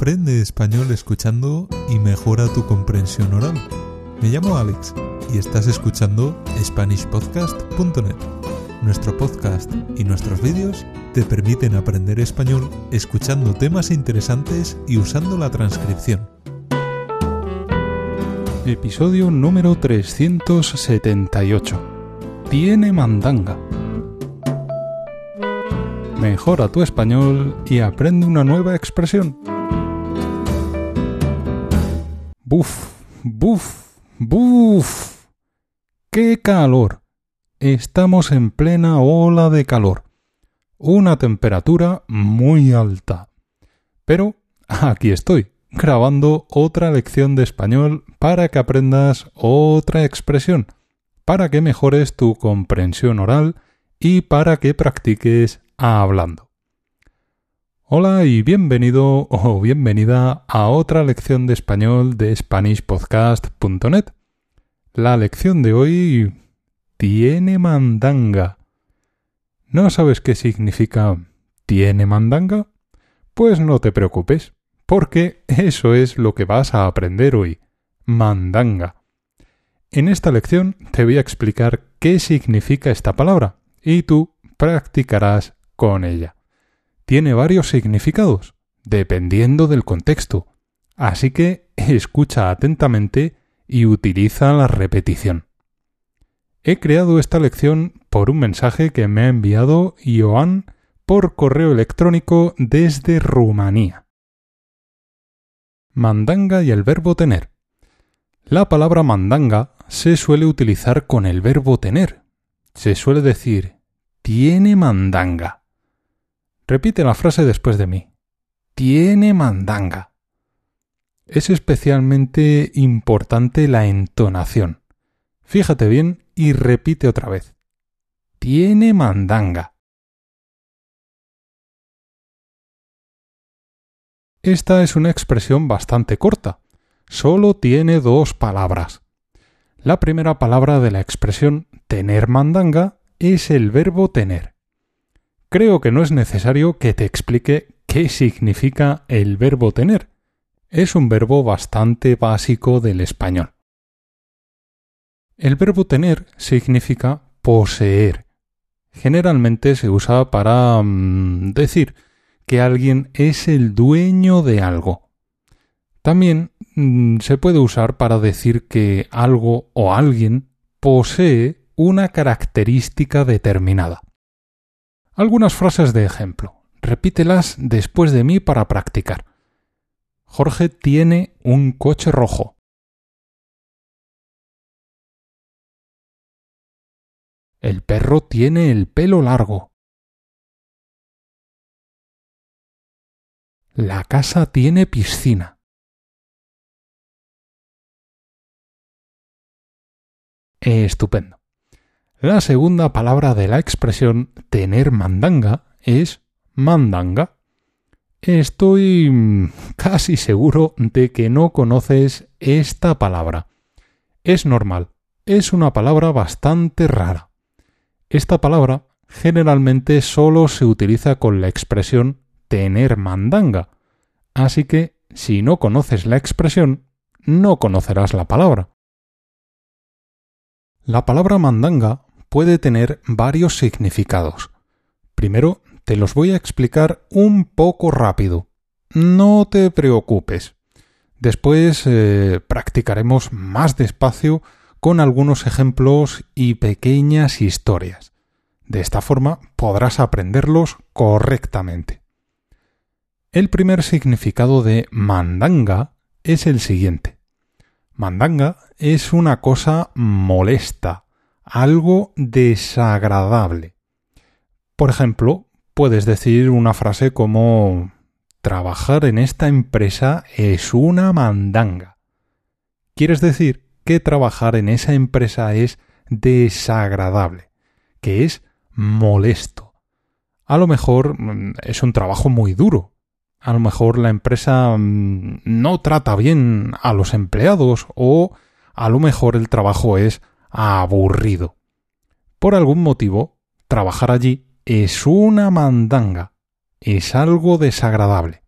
Aprende español escuchando y mejora tu comprensión oral. Me llamo Alex y estás escuchando SpanishPodcast.net. Nuestro podcast y nuestros vídeos te permiten aprender español escuchando temas interesantes y usando la transcripción. Episodio número 378. Tiene mandanga. Mejora tu español y aprende una nueva expresión. Buf, buf, buf. ¡Qué calor! Estamos en plena ola de calor. Una temperatura muy alta. Pero aquí estoy, grabando otra lección de español para que aprendas otra expresión, para que mejores tu comprensión oral y para que practiques hablando. Hola y bienvenido o bienvenida a otra lección de español de SpanishPodcast.net. La lección de hoy tiene mandanga. ¿No sabes qué significa tiene mandanga? Pues no te preocupes, porque eso es lo que vas a aprender hoy. Mandanga. En esta lección te voy a explicar qué significa esta palabra y tú practicarás con ella. Tiene varios significados, dependiendo del contexto, así que escucha atentamente y utiliza la repetición. He creado esta lección por un mensaje que me ha enviado Joan por correo electrónico desde Rumanía. Mandanga y el verbo tener. La palabra mandanga se suele utilizar con el verbo tener. Se suele decir tiene mandanga. Repite la frase después de mí. Tiene mandanga. Es especialmente importante la entonación. Fíjate bien y repite otra vez. Tiene mandanga. Esta es una expresión bastante corta. Solo tiene dos palabras. La primera palabra de la expresión tener mandanga es el verbo tener creo que no es necesario que te explique qué significa el verbo tener. Es un verbo bastante básico del español. El verbo tener significa poseer. Generalmente se usa para mm, decir que alguien es el dueño de algo. También mm, se puede usar para decir que algo o alguien posee una característica determinada. Algunas frases de ejemplo. Repítelas después de mí para practicar. Jorge tiene un coche rojo. El perro tiene el pelo largo. La casa tiene piscina. Estupendo. La segunda palabra de la expresión tener mandanga es mandanga. Estoy mm, casi seguro de que no conoces esta palabra. Es normal, es una palabra bastante rara. Esta palabra generalmente solo se utiliza con la expresión tener mandanga, así que si no conoces la expresión, no conocerás la palabra. La palabra mandanga puede tener varios significados. Primero, te los voy a explicar un poco rápido. No te preocupes. Después eh, practicaremos más despacio con algunos ejemplos y pequeñas historias. De esta forma podrás aprenderlos correctamente. El primer significado de mandanga es el siguiente. Mandanga es una cosa molesta, algo desagradable. Por ejemplo, puedes decir una frase como trabajar en esta empresa es una mandanga. Quieres decir que trabajar en esa empresa es desagradable, que es molesto. A lo mejor mm, es un trabajo muy duro. A lo mejor la empresa mm, no trata bien a los empleados o a lo mejor el trabajo es aburrido. Por algún motivo, trabajar allí es una mandanga, es algo desagradable.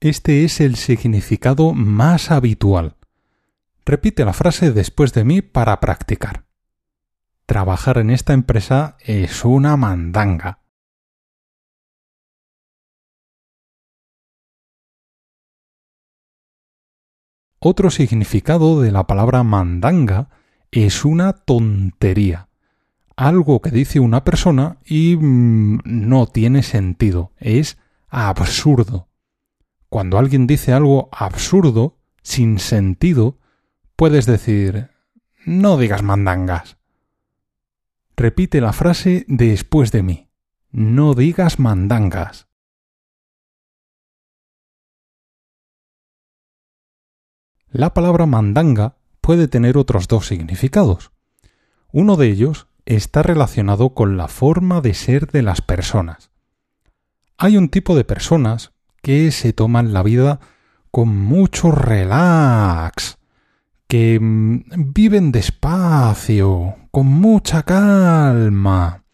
este es el significado más habitual. Repite la frase después de mí para practicar. Trabajar en esta empresa es una mandanga. Otro significado de la palabra mandanga es una tontería. Algo que dice una persona y mm, no tiene sentido. Es absurdo. Cuando alguien dice algo absurdo, sin sentido, puedes decir no digas mandangas. Repite la frase después de mí. No digas mandangas. La palabra mandanga puede tener otros dos significados. Uno de ellos está relacionado con la forma de ser de las personas. Hay un tipo de personas que se toman la vida con mucho relax, que mm, viven despacio, con mucha calma.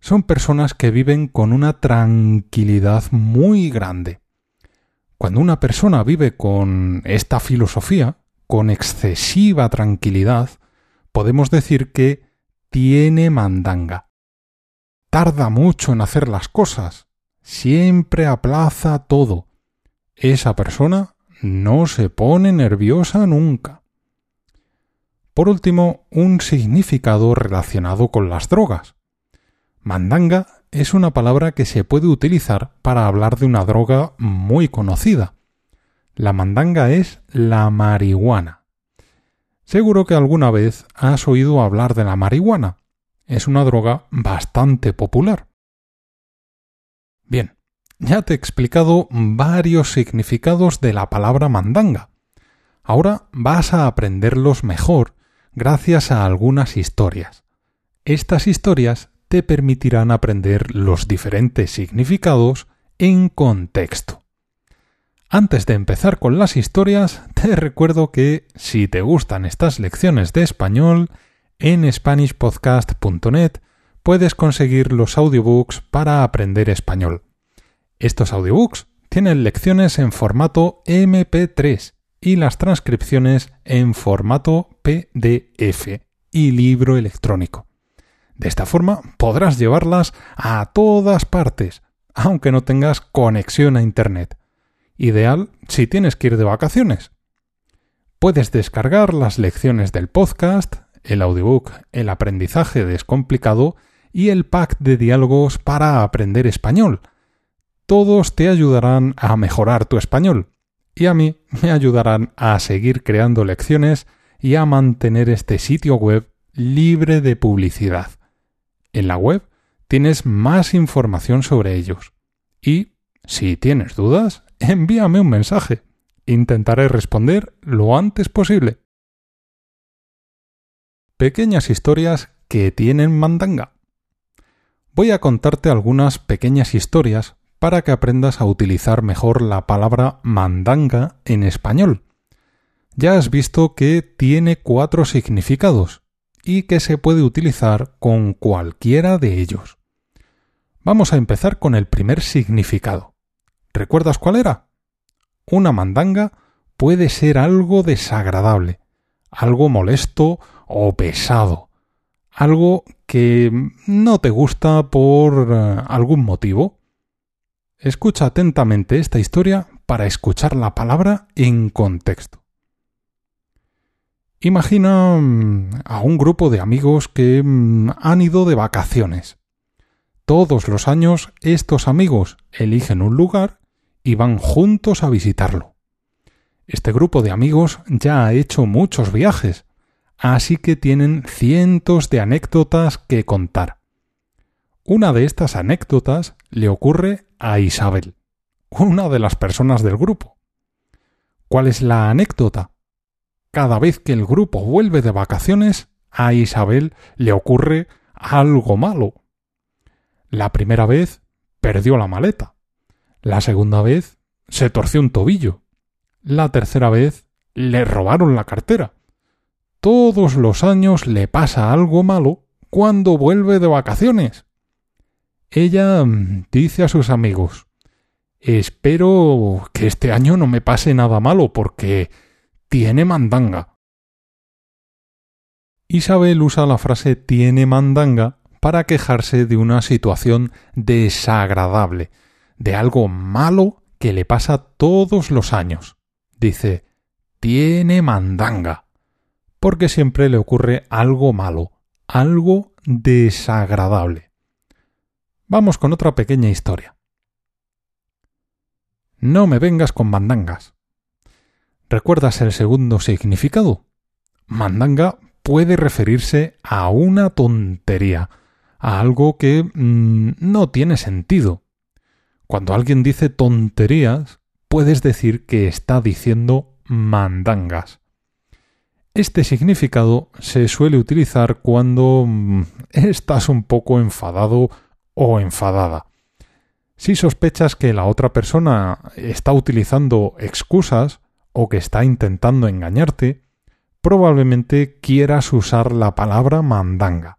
Son personas que viven con una tranquilidad muy grande. Cuando una persona vive con esta filosofía, con excesiva tranquilidad, podemos decir que tiene mandanga. Tarda mucho en hacer las cosas, siempre aplaza todo. Esa persona no se pone nerviosa nunca. Por último, un significado relacionado con las drogas. Mandanga es una palabra que se puede utilizar para hablar de una droga muy conocida. La mandanga es la marihuana. Seguro que alguna vez has oído hablar de la marihuana. Es una droga bastante popular. Bien, ya te he explicado varios significados de la palabra mandanga. Ahora vas a aprenderlos mejor gracias a algunas historias. Estas historias te permitirán aprender los diferentes significados en contexto. Antes de empezar con las historias, te recuerdo que si te gustan estas lecciones de español, en SpanishPodcast.net puedes conseguir los audiobooks para aprender español. Estos audiobooks tienen lecciones en formato MP3 y las transcripciones en formato PDF y libro electrónico. De esta forma podrás llevarlas a todas partes, aunque no tengas conexión a Internet. Ideal si tienes que ir de vacaciones. Puedes descargar las lecciones del podcast, el audiobook El aprendizaje descomplicado y el pack de diálogos para aprender español. Todos te ayudarán a mejorar tu español y a mí me ayudarán a seguir creando lecciones y a mantener este sitio web libre de publicidad. En la web tienes más información sobre ellos. Y, si tienes dudas, envíame un mensaje. Intentaré responder lo antes posible. Pequeñas historias que tienen mandanga. Voy a contarte algunas pequeñas historias para que aprendas a utilizar mejor la palabra mandanga en español. Ya has visto que tiene cuatro significados y que se puede utilizar con cualquiera de ellos. Vamos a empezar con el primer significado. ¿Recuerdas cuál era? Una mandanga puede ser algo desagradable, algo molesto o pesado, algo que no te gusta por eh, algún motivo. Escucha atentamente esta historia para escuchar la palabra en contexto. Imagina mm, a un grupo de amigos que mm, han ido de vacaciones. Todos los años estos amigos eligen un lugar y van juntos a visitarlo. Este grupo de amigos ya ha hecho muchos viajes, así que tienen cientos de anécdotas que contar. Una de estas anécdotas le ocurre a Isabel, una de las personas del grupo. ¿Cuál es la anécdota? cada vez que el grupo vuelve de vacaciones, a Isabel le ocurre algo malo. La primera vez perdió la maleta. La segunda vez se torció un tobillo. La tercera vez le robaron la cartera. Todos los años le pasa algo malo cuando vuelve de vacaciones. Ella mm, dice a sus amigos Espero que este año no me pase nada malo porque tiene mandanga. Isabel usa la frase tiene mandanga para quejarse de una situación desagradable, de algo malo que le pasa todos los años. Dice, tiene mandanga, porque siempre le ocurre algo malo, algo desagradable. Vamos con otra pequeña historia. No me vengas con mandangas. ¿Recuerdas el segundo significado? Mandanga puede referirse a una tontería, a algo que mm, no tiene sentido. Cuando alguien dice tonterías, puedes decir que está diciendo mandangas. Este significado se suele utilizar cuando mm, estás un poco enfadado o enfadada. Si sospechas que la otra persona está utilizando excusas o que está intentando engañarte, probablemente quieras usar la palabra mandanga.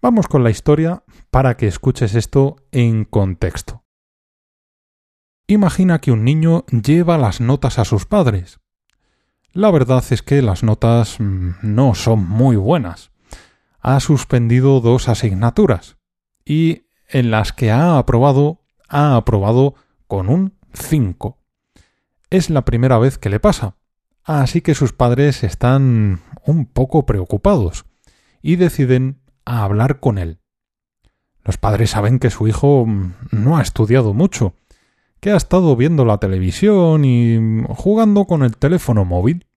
Vamos con la historia para que escuches esto en contexto. Imagina que un niño lleva las notas a sus padres. La verdad es que las notas mm, no son muy buenas. Ha suspendido dos asignaturas y en las que ha aprobado, ha aprobado con un 5. Es la primera vez que le pasa, así que sus padres están un poco preocupados y deciden hablar con él. Los padres saben que su hijo mm, no ha estudiado mucho, que ha estado viendo la televisión y jugando con el teléfono móvil.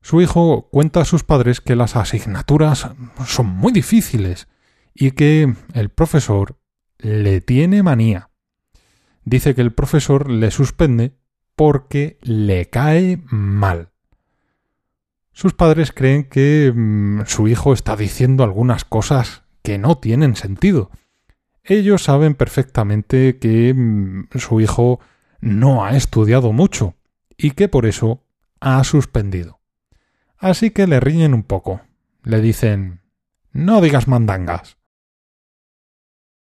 Su hijo cuenta a sus padres que las asignaturas son muy difíciles y que el profesor le tiene manía. Dice que el profesor le suspende porque le cae mal. Sus padres creen que mm, su hijo está diciendo algunas cosas que no tienen sentido. Ellos saben perfectamente que mm, su hijo no ha estudiado mucho y que por eso ha suspendido. Así que le riñen un poco. Le dicen No digas mandangas.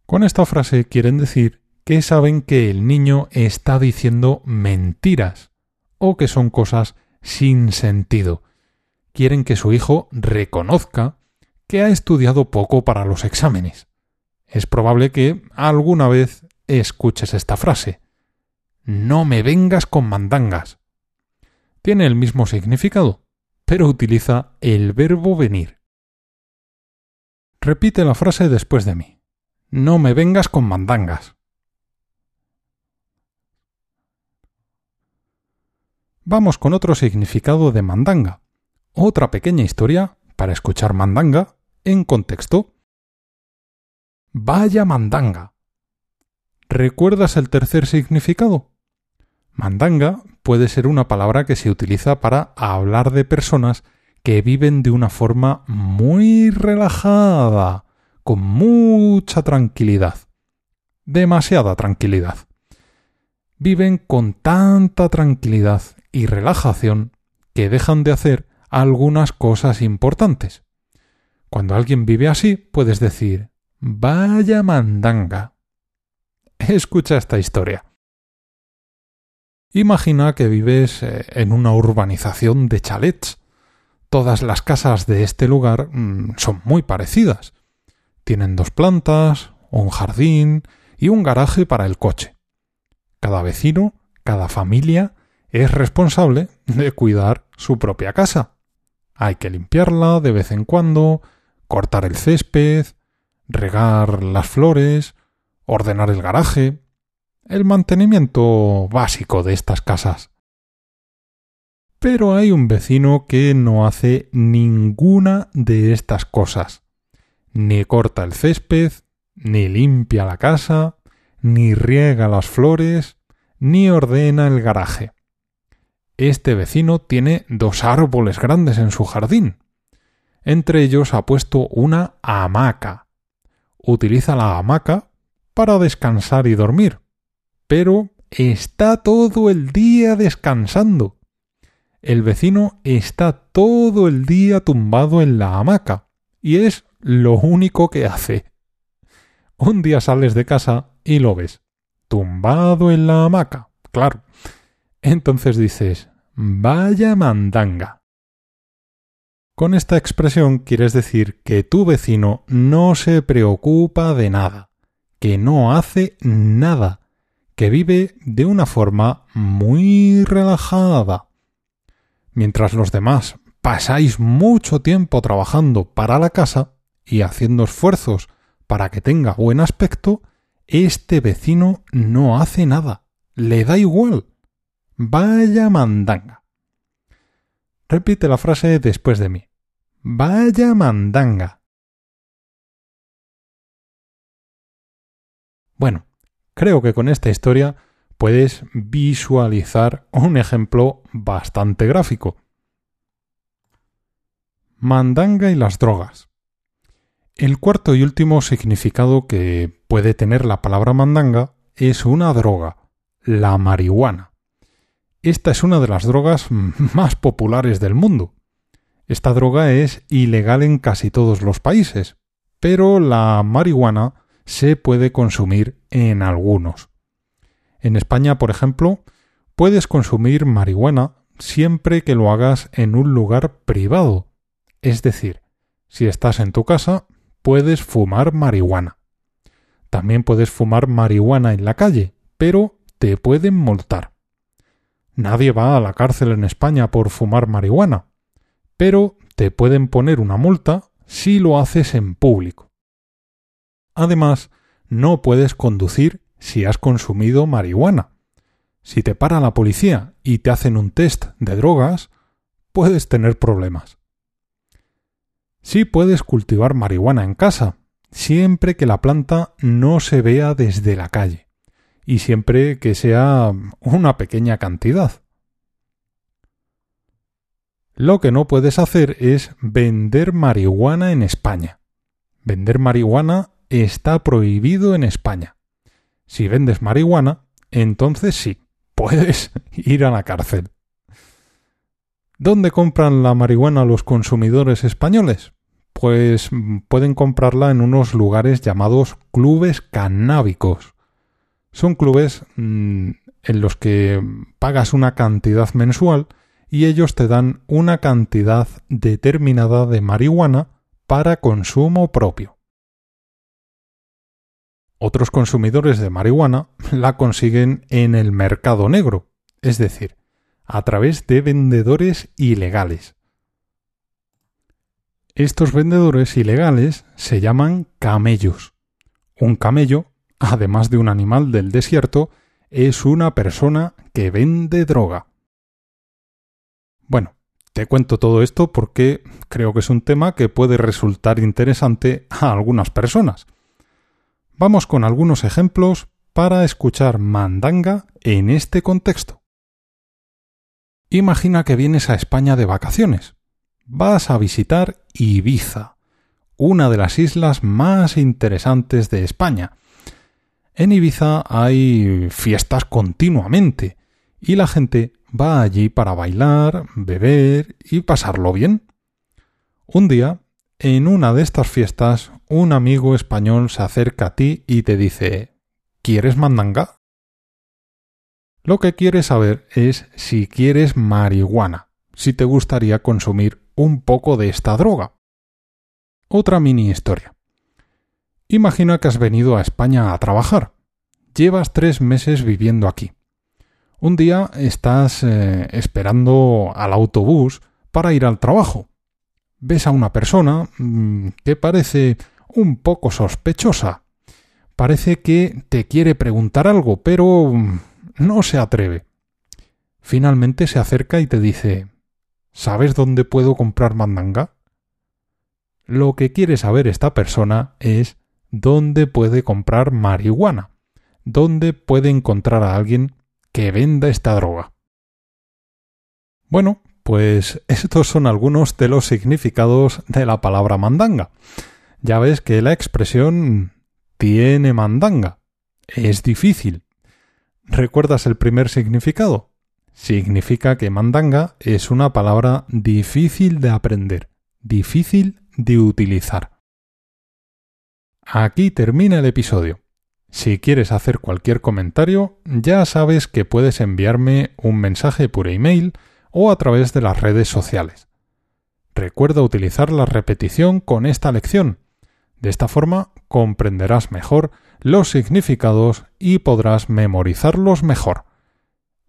Con esta frase quieren decir que saben que el niño está diciendo mentiras o que son cosas sin sentido. Quieren que su hijo reconozca que ha estudiado poco para los exámenes. Es probable que alguna vez escuches esta frase. No me vengas con mandangas. Tiene el mismo significado, pero utiliza el verbo venir. Repite la frase después de mí. No me vengas con mandangas. Vamos con otro significado de mandanga. Otra pequeña historia para escuchar mandanga en contexto. Vaya mandanga. ¿Recuerdas el tercer significado? Mandanga puede ser una palabra que se utiliza para hablar de personas que viven de una forma muy relajada, con mucha tranquilidad, demasiada tranquilidad. Viven con tanta tranquilidad y relajación que dejan de hacer algunas cosas importantes. Cuando alguien vive así, puedes decir, vaya mandanga. Escucha esta historia. Imagina que vives eh, en una urbanización de chalets. Todas las casas de este lugar mm, son muy parecidas. Tienen dos plantas, un jardín y un garaje para el coche. Cada vecino, cada familia es responsable de cuidar su propia casa. Hay que limpiarla de vez en cuando, cortar el césped, regar las flores, ordenar el garaje, el mantenimiento básico de estas casas. Pero hay un vecino que no hace ninguna de estas cosas ni corta el césped, ni limpia la casa, ni riega las flores, ni ordena el garaje. Este vecino tiene dos árboles grandes en su jardín. Entre ellos ha puesto una hamaca. Utiliza la hamaca para descansar y dormir. Pero está todo el día descansando. El vecino está todo el día tumbado en la hamaca y es lo único que hace. Un día sales de casa y lo ves. tumbado en la hamaca, claro. Entonces dices, vaya mandanga. Con esta expresión quieres decir que tu vecino no se preocupa de nada, que no hace nada, que vive de una forma muy relajada. Mientras los demás pasáis mucho tiempo trabajando para la casa y haciendo esfuerzos para que tenga buen aspecto, este vecino no hace nada, le da igual. Vaya mandanga. Repite la frase después de mí. Vaya mandanga. Bueno, creo que con esta historia puedes visualizar un ejemplo bastante gráfico. Mandanga y las drogas. El cuarto y último significado que puede tener la palabra mandanga es una droga, la marihuana. Esta es una de las drogas más populares del mundo. Esta droga es ilegal en casi todos los países, pero la marihuana se puede consumir en algunos. En España, por ejemplo, puedes consumir marihuana siempre que lo hagas en un lugar privado. Es decir, si estás en tu casa, puedes fumar marihuana. También puedes fumar marihuana en la calle, pero te pueden multar. Nadie va a la cárcel en España por fumar marihuana, pero te pueden poner una multa si lo haces en público. Además, no puedes conducir si has consumido marihuana. Si te para la policía y te hacen un test de drogas, puedes tener problemas. Sí puedes cultivar marihuana en casa, siempre que la planta no se vea desde la calle y siempre que sea una pequeña cantidad. Lo que no puedes hacer es vender marihuana en España. Vender marihuana está prohibido en España. Si vendes marihuana, entonces sí, puedes ir a la cárcel. ¿Dónde compran la marihuana los consumidores españoles? Pues pueden comprarla en unos lugares llamados clubes canábicos. Son clubes mm, en los que pagas una cantidad mensual y ellos te dan una cantidad determinada de marihuana para consumo propio. Otros consumidores de marihuana la consiguen en el mercado negro, es decir, a través de vendedores ilegales. Estos vendedores ilegales se llaman camellos. Un camello, además de un animal del desierto, es una persona que vende droga. Bueno, te cuento todo esto porque creo que es un tema que puede resultar interesante a algunas personas. Vamos con algunos ejemplos para escuchar mandanga en este contexto. Imagina que vienes a España de vacaciones. Vas a visitar Ibiza, una de las islas más interesantes de España. En Ibiza hay fiestas continuamente y la gente va allí para bailar, beber y pasarlo bien. Un día, en una de estas fiestas, un amigo español se acerca a ti y te dice ¿Quieres mandanga? Lo que quiere saber es si quieres marihuana, si te gustaría consumir un poco de esta droga. Otra mini historia. Imagina que has venido a España a trabajar. Llevas tres meses viviendo aquí. Un día estás eh, esperando al autobús para ir al trabajo. Ves a una persona mm, que parece un poco sospechosa. Parece que te quiere preguntar algo, pero mm, no se atreve. Finalmente se acerca y te dice ¿Sabes dónde puedo comprar mandanga? Lo que quiere saber esta persona es dónde puede comprar marihuana, dónde puede encontrar a alguien que venda esta droga. Bueno, pues estos son algunos de los significados de la palabra mandanga. Ya ves que la expresión tiene mandanga. Es difícil. ¿Recuerdas el primer significado? Significa que mandanga es una palabra difícil de aprender, difícil de utilizar. Aquí termina el episodio. Si quieres hacer cualquier comentario, ya sabes que puedes enviarme un mensaje por email o a través de las redes sociales. Recuerda utilizar la repetición con esta lección. De esta forma comprenderás mejor los significados y podrás memorizarlos mejor.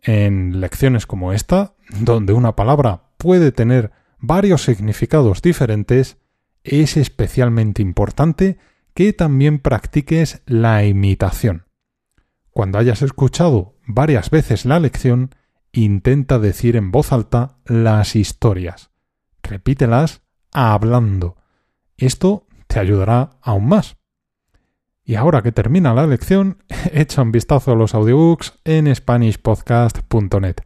En lecciones como esta, donde una palabra puede tener varios significados diferentes, es especialmente importante que también practiques la imitación. Cuando hayas escuchado varias veces la lección, intenta decir en voz alta las historias. Repítelas hablando. Esto te ayudará aún más. Y ahora que termina la lección, echa un vistazo a los audiobooks en SpanishPodcast.net.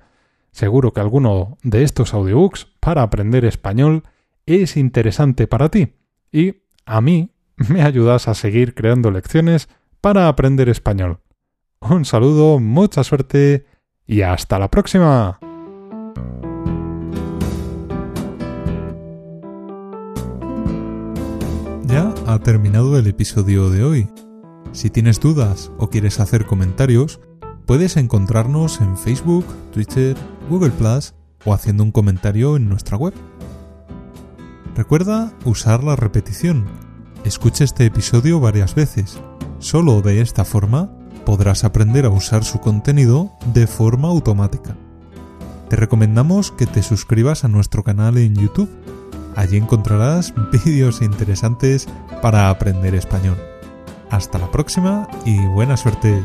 Seguro que alguno de estos audiobooks para aprender español es interesante para ti y a mí me ayudas a seguir creando lecciones para aprender español. Un saludo, mucha suerte y hasta la próxima. Ya ha terminado el episodio de hoy. Si tienes dudas o quieres hacer comentarios, puedes encontrarnos en Facebook, Twitter, Google Plus o haciendo un comentario en nuestra web. Recuerda usar la repetición. Escucha este episodio varias veces. Solo de esta forma podrás aprender a usar su contenido de forma automática. Te recomendamos que te suscribas a nuestro canal en YouTube. Allí encontrarás vídeos interesantes para aprender español. Hasta la próxima y buena suerte.